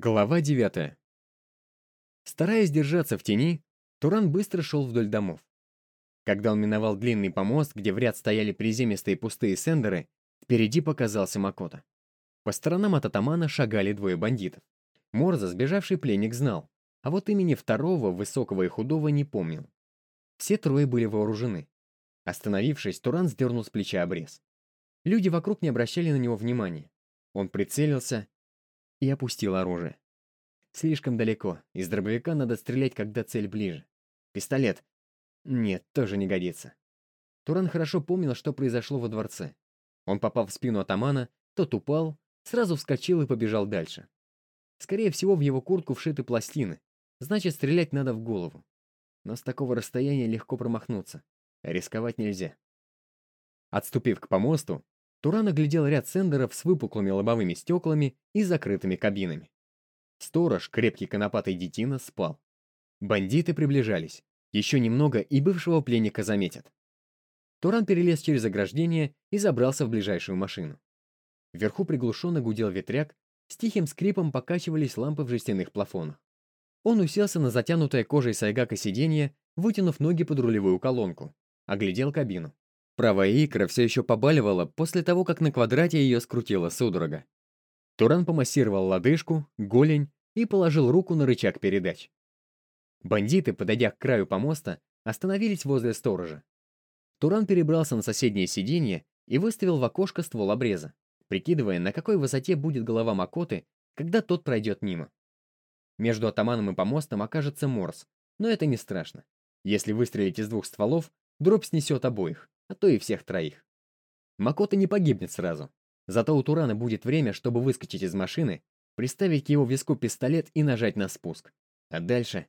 Глава 9. Стараясь держаться в тени, Туран быстро шел вдоль домов. Когда он миновал длинный помост, где в ряд стояли приземистые пустые сендеры, впереди показался Макота. По сторонам от атамана шагали двое бандитов. Морза, сбежавший пленник, знал, а вот имени второго, высокого и худого, не помнил. Все трое были вооружены. Остановившись, Туран сдернул с плеча обрез. Люди вокруг не обращали на него внимания. Он прицелился и опустил оружие. Слишком далеко. Из дробовика надо стрелять, когда цель ближе. Пистолет. Нет, тоже не годится. Туран хорошо помнил, что произошло во дворце. Он попал в спину атамана, тот упал, сразу вскочил и побежал дальше. Скорее всего, в его куртку вшиты пластины. Значит, стрелять надо в голову. Но с такого расстояния легко промахнуться. Рисковать нельзя. Отступив к помосту, Туран оглядел ряд сендеров с выпуклыми лобовыми стеклами и закрытыми кабинами. Сторож, крепкий конопатый детина, спал. Бандиты приближались. Еще немного, и бывшего пленника заметят. Туран перелез через ограждение и забрался в ближайшую машину. Вверху приглушенно гудел ветряк, с тихим скрипом покачивались лампы в жестяных плафонах. Он уселся на затянутое кожей сайгака сиденье, вытянув ноги под рулевую колонку, оглядел кабину. Правая икра все еще побаливала после того, как на квадрате ее скрутила судорога. Туран помассировал лодыжку, голень и положил руку на рычаг передач. Бандиты, подойдя к краю помоста, остановились возле сторожа. Туран перебрался на соседнее сиденье и выставил в окошко ствол обреза, прикидывая, на какой высоте будет голова Макоты, когда тот пройдет мимо. Между атаманом и помостом окажется Морс, но это не страшно. Если выстрелить из двух стволов, дробь снесет обоих а то и всех троих. Макота не погибнет сразу. Зато у Турана будет время, чтобы выскочить из машины, приставить к его виску пистолет и нажать на спуск. А дальше...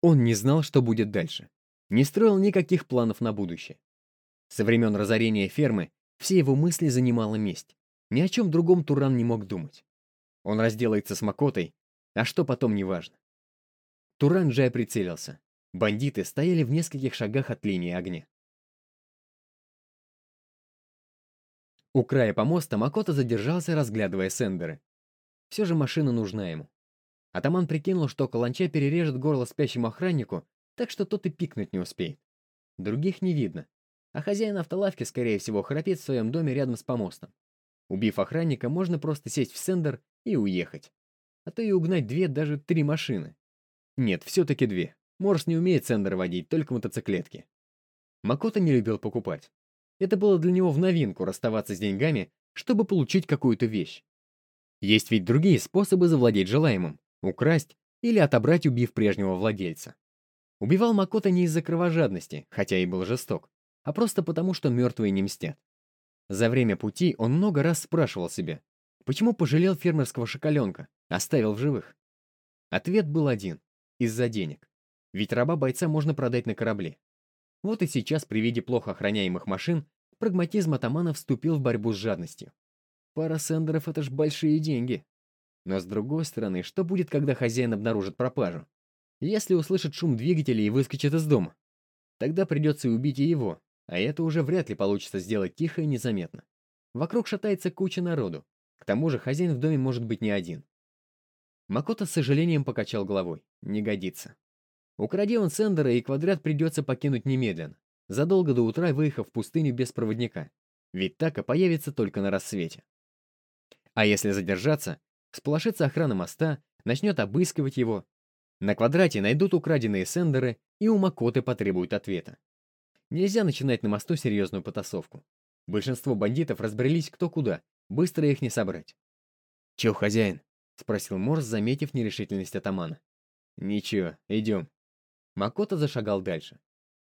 Он не знал, что будет дальше. Не строил никаких планов на будущее. Со времен разорения фермы все его мысли занимала месть. Ни о чем другом Туран не мог думать. Он разделается с Макотой, а что потом неважно. Туран Джай прицелился. Бандиты стояли в нескольких шагах от линии огня. У края помоста Макото задержался, разглядывая сендеры. Все же машина нужна ему. Атаман прикинул, что каланча перережет горло спящему охраннику, так что тот и пикнуть не успеет. Других не видно. А хозяин автолавки, скорее всего, храпит в своем доме рядом с помостом. Убив охранника, можно просто сесть в сендер и уехать. А то и угнать две, даже три машины. Нет, все-таки две. Морс не умеет сендер водить, только мотоциклетки. Макото не любил покупать. Это было для него в новинку расставаться с деньгами, чтобы получить какую-то вещь. Есть ведь другие способы завладеть желаемым — украсть или отобрать, убив прежнего владельца. Убивал Макота не из-за кровожадности, хотя и был жесток, а просто потому, что мертвые не мстят. За время пути он много раз спрашивал себя, почему пожалел фермерского шоколенка, оставил в живых. Ответ был один — из-за денег. Ведь раба бойца можно продать на корабле. Вот и сейчас при виде плохо охраняемых машин прагматизм атамана вступил в борьбу с жадностью. Пара сендеров — это ж большие деньги. Но с другой стороны, что будет, когда хозяин обнаружит пропажу? Если услышит шум двигателя и выскочит из дома? Тогда придется убить и его, а это уже вряд ли получится сделать тихо и незаметно. Вокруг шатается куча народу. К тому же хозяин в доме может быть не один. Макото с сожалением покачал головой. Не годится. Укради он Сендера, и квадрат придется покинуть немедленно, задолго до утра выехав в пустыню без проводника, ведь Така появится только на рассвете. А если задержаться, сполошится охрана моста, начнет обыскивать его. На квадрате найдут украденные Сендеры, и у Макоты потребуют ответа. Нельзя начинать на мосту серьезную потасовку. Большинство бандитов разбрелись кто куда, быстро их не собрать. «Чё, хозяин?» — спросил Морс, заметив нерешительность атамана. «Ничего, идем», Макото зашагал дальше.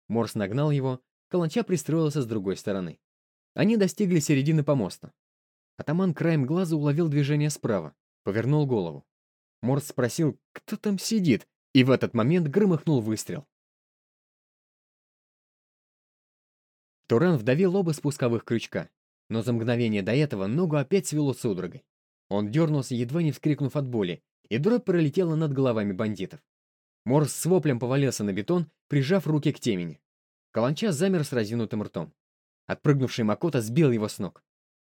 Морс нагнал его, Каланча пристроился с другой стороны. Они достигли середины помоста. Атаман краем глаза уловил движение справа, повернул голову. Морс спросил, кто там сидит, и в этот момент громыхнул выстрел. Туран вдавил оба спусковых крючка, но за мгновение до этого ногу опять свело судорогой. Он дернулся, едва не вскрикнув от боли, и дробь пролетела над головами бандитов. Морс с воплем повалился на бетон, прижав руки к темени. Каланча замер с разинутым ртом. Отпрыгнувший Макота сбил его с ног.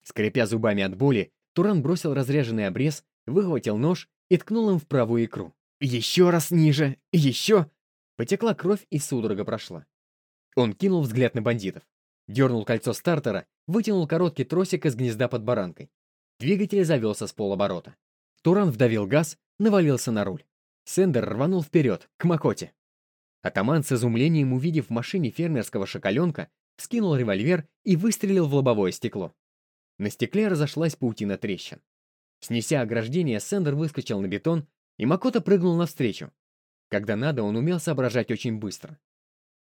Скрипя зубами от боли, Туран бросил разряженный обрез выхватил нож и ткнул им в правую икру. Еще раз ниже, еще. Потекла кровь и судорога прошла. Он кинул взгляд на бандитов. Дернул кольцо стартера, вытянул короткий тросик из гнезда под баранкой. Двигатель завелся с полоборота. Туран вдавил газ, навалился на руль. Сендер рванул вперед, к Макоте. Атаман с изумлением, увидев в машине фермерского шоколенка, скинул револьвер и выстрелил в лобовое стекло. На стекле разошлась паутина трещин. Снеся ограждение, Сендер выскочил на бетон, и Макота прыгнул навстречу. Когда надо, он умел соображать очень быстро.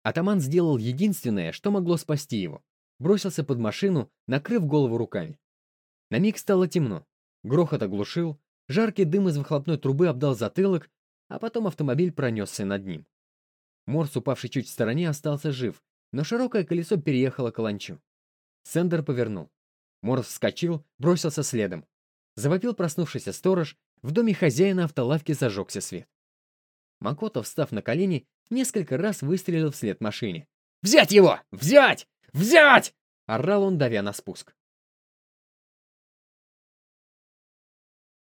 Атаман сделал единственное, что могло спасти его. Бросился под машину, накрыв голову руками. На миг стало темно. Грохот оглушил, жаркий дым из выхлопной трубы обдал затылок, а потом автомобиль пронесся над ним. Морс, упавший чуть в стороне, остался жив, но широкое колесо переехало к ланчу. Сендер повернул. Морс вскочил, бросился следом. Завопил проснувшийся сторож, в доме хозяина автолавки зажегся свет. Макото, встав на колени, несколько раз выстрелил вслед машине. «Взять его! Взять! Взять!» — орал он, давя на спуск.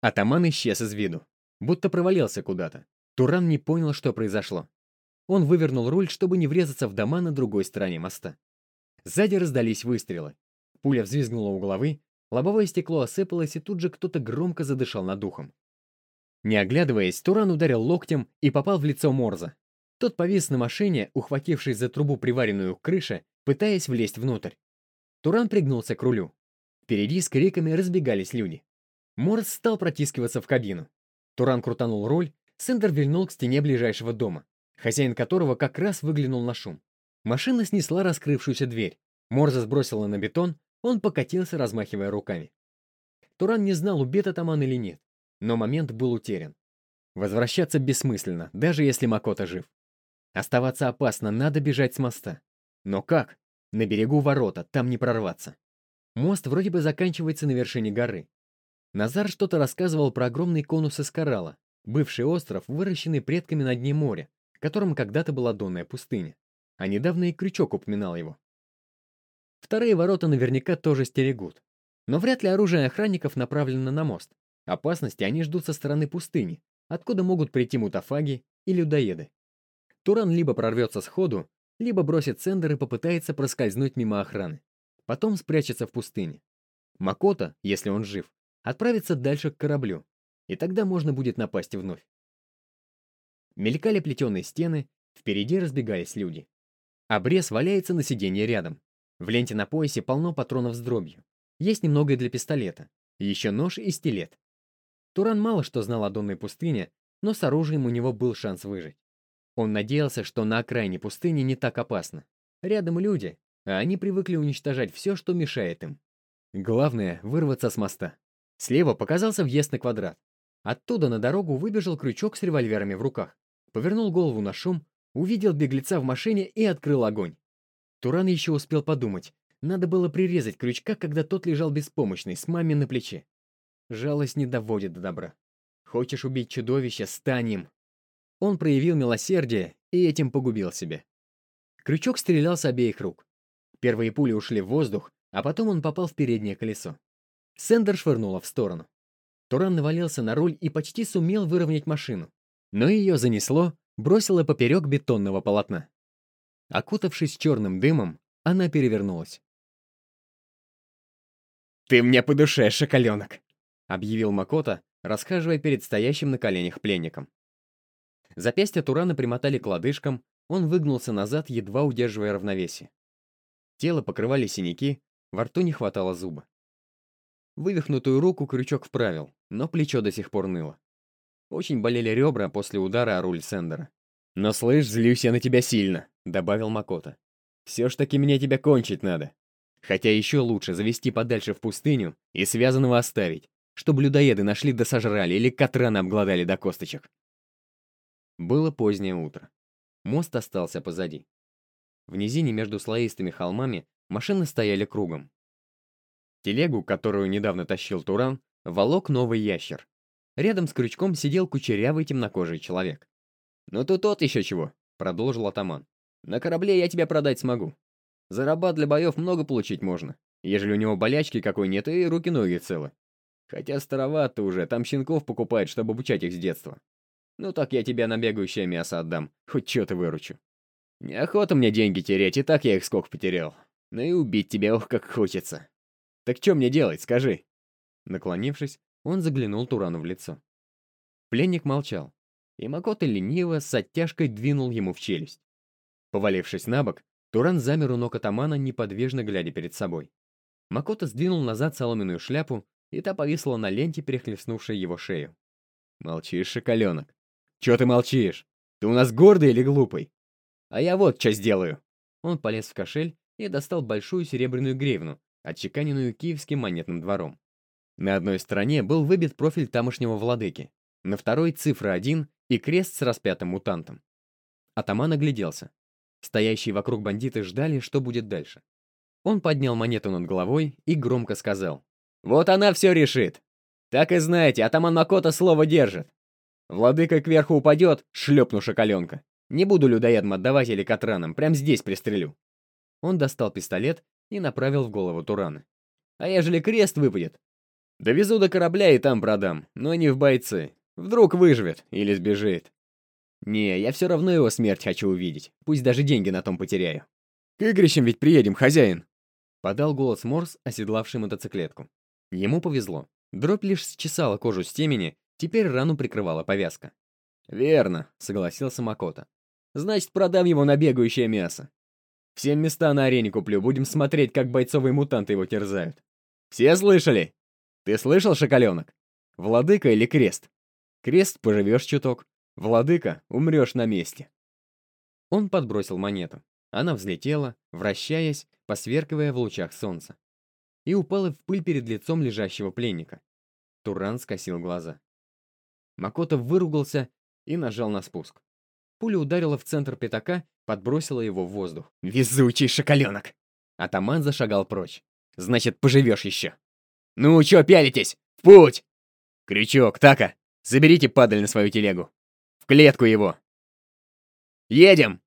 Атаман исчез из виду, будто провалился куда-то. Туран не понял, что произошло. Он вывернул руль, чтобы не врезаться в дома на другой стороне моста. Сзади раздались выстрелы. Пуля взвизгнула у головы, лобовое стекло осыпалось, и тут же кто-то громко задышал над духом. Не оглядываясь, Туран ударил локтем и попал в лицо Морза. Тот повис на машине, ухватившись за трубу, приваренную к крыше, пытаясь влезть внутрь. Туран пригнулся к рулю. Впереди с криками разбегались люди. Морз стал протискиваться в кабину. Туран крутанул руль, Сендер вильнул к стене ближайшего дома, хозяин которого как раз выглянул на шум. Машина снесла раскрывшуюся дверь. Морза сбросила на бетон, он покатился, размахивая руками. Туран не знал, убит атаман или нет, но момент был утерян. Возвращаться бессмысленно, даже если Макота жив. Оставаться опасно, надо бежать с моста. Но как? На берегу ворота, там не прорваться. Мост вроде бы заканчивается на вершине горы. Назар что-то рассказывал про огромный конус из коралла, бывший остров, выращенный предками на дне моря, которым когда-то была донная пустыня. А недавно и крючок упоминал его. Вторые ворота наверняка тоже стерегут. Но вряд ли оружие охранников направлено на мост. Опасности они ждут со стороны пустыни, откуда могут прийти мутафаги и людоеды. Туран либо прорвется сходу, либо бросит сендер и попытается проскользнуть мимо охраны. Потом спрячется в пустыне. Макота, если он жив, отправится дальше к кораблю, и тогда можно будет напасть вновь. Мелькали плетеные стены, впереди разбегались люди. Обрез валяется на сиденье рядом. В ленте на поясе полно патронов с дробью. Есть немного и для пистолета. Еще нож и стилет. Туран мало что знал о Донной пустыне, но с оружием у него был шанс выжить. Он надеялся, что на окраине пустыни не так опасно. Рядом люди, а они привыкли уничтожать все, что мешает им. Главное — вырваться с моста. Слева показался въезд на квадрат. Оттуда на дорогу выбежал крючок с револьверами в руках. Повернул голову на шум, увидел беглеца в машине и открыл огонь. Туран еще успел подумать. Надо было прирезать крючка, когда тот лежал беспомощный, с мамой на плече. Жалость не доводит до добра. Хочешь убить чудовище, стань им. Он проявил милосердие и этим погубил себя. Крючок стрелял с обеих рук. Первые пули ушли в воздух, а потом он попал в переднее колесо. Сендер швырнула в сторону. Туран навалился на руль и почти сумел выровнять машину. Но ее занесло, бросило поперек бетонного полотна. Окутавшись черным дымом, она перевернулась. «Ты мне по душе, шоколенок!» — объявил Макота, расхаживая перед стоящим на коленях пленником. Запястья Турана примотали к лодыжкам, он выгнулся назад, едва удерживая равновесие. Тело покрывали синяки, во рту не хватало зуба. Вывихнутую руку крючок вправил, но плечо до сих пор ныло. Очень болели ребра после удара о руль Сендера. «Но слышь, злюсь я на тебя сильно», — добавил Макота. «Все ж таки мне тебя кончить надо. Хотя еще лучше завести подальше в пустыню и связанного оставить, чтобы людоеды нашли да сожрали или катраны обглодали до косточек». Было позднее утро. Мост остался позади. В низине между слоистыми холмами машины стояли кругом. Телегу, которую недавно тащил Туран, волок новый ящер. Рядом с крючком сидел кучерявый темнокожий человек. «Ну тут тот еще чего», — продолжил атаман. «На корабле я тебя продать смогу. За раба для боев много получить можно, ежели у него болячки какой нет и руки-ноги целы. Хотя старовато уже, там щенков покупают, чтобы обучать их с детства. Ну так я тебя на бегающее мясо отдам, хоть что-то выручу. Неохота мне деньги терять, и так я их сколько потерял. Ну и убить тебя, ох, как хочется. Так что мне делать, скажи?» Наклонившись, он заглянул Турану в лицо. Пленник молчал, и Макота лениво с оттяжкой двинул ему в челюсть. Повалившись на бок, Туран замер у ног атамана, неподвижно глядя перед собой. Макота сдвинул назад соломенную шляпу, и та повисла на ленте, перехлестнувшей его шею. «Молчишь, шоколенок? Чё ты молчишь? Ты у нас гордый или глупый? А я вот что сделаю!» Он полез в кошель и достал большую серебряную гривну, отчеканенную киевским монетным двором. На одной стороне был выбит профиль тамошнего владыки, на второй — цифра 1 и крест с распятым мутантом. Атаман огляделся. Стоящие вокруг бандиты ждали, что будет дальше. Он поднял монету над головой и громко сказал. «Вот она все решит! Так и знаете, атаман Макота слово держит. Владыка кверху упадет, шлепну шоколенка. Не буду людоедам отдавать или катранам, прям здесь пристрелю». Он достал пистолет и направил в голову Турана. «А ежели крест выпадет? Довезу до корабля и там продам, но не в бойцы. Вдруг выживет или сбежит. Не, я все равно его смерть хочу увидеть, пусть даже деньги на том потеряю. К игрищам ведь приедем, хозяин!» Подал голос Морс, оседлавший мотоциклетку. Ему повезло. Дробь лишь счесала кожу с темени, теперь рану прикрывала повязка. «Верно», — согласился Макота. «Значит, продам его на бегающее мясо. Всем места на арене куплю, будем смотреть, как бойцовые мутанты его терзают. Все слышали? Ты слышал, шоколенок? Владыка или крест? Крест поживешь чуток, владыка умрешь на месте. Он подбросил монету. Она взлетела, вращаясь, посверкивая в лучах солнца. И упала в пыль перед лицом лежащего пленника. Туран скосил глаза. Макото выругался и нажал на спуск. Пуля ударила в центр пятака, подбросила его в воздух. «Везучий шоколенок!» Атаман зашагал прочь. «Значит, поживешь еще!» «Ну, чё пялитесь? В путь!» «Крючок, Така, заберите падаль на свою телегу. В клетку его!» «Едем!»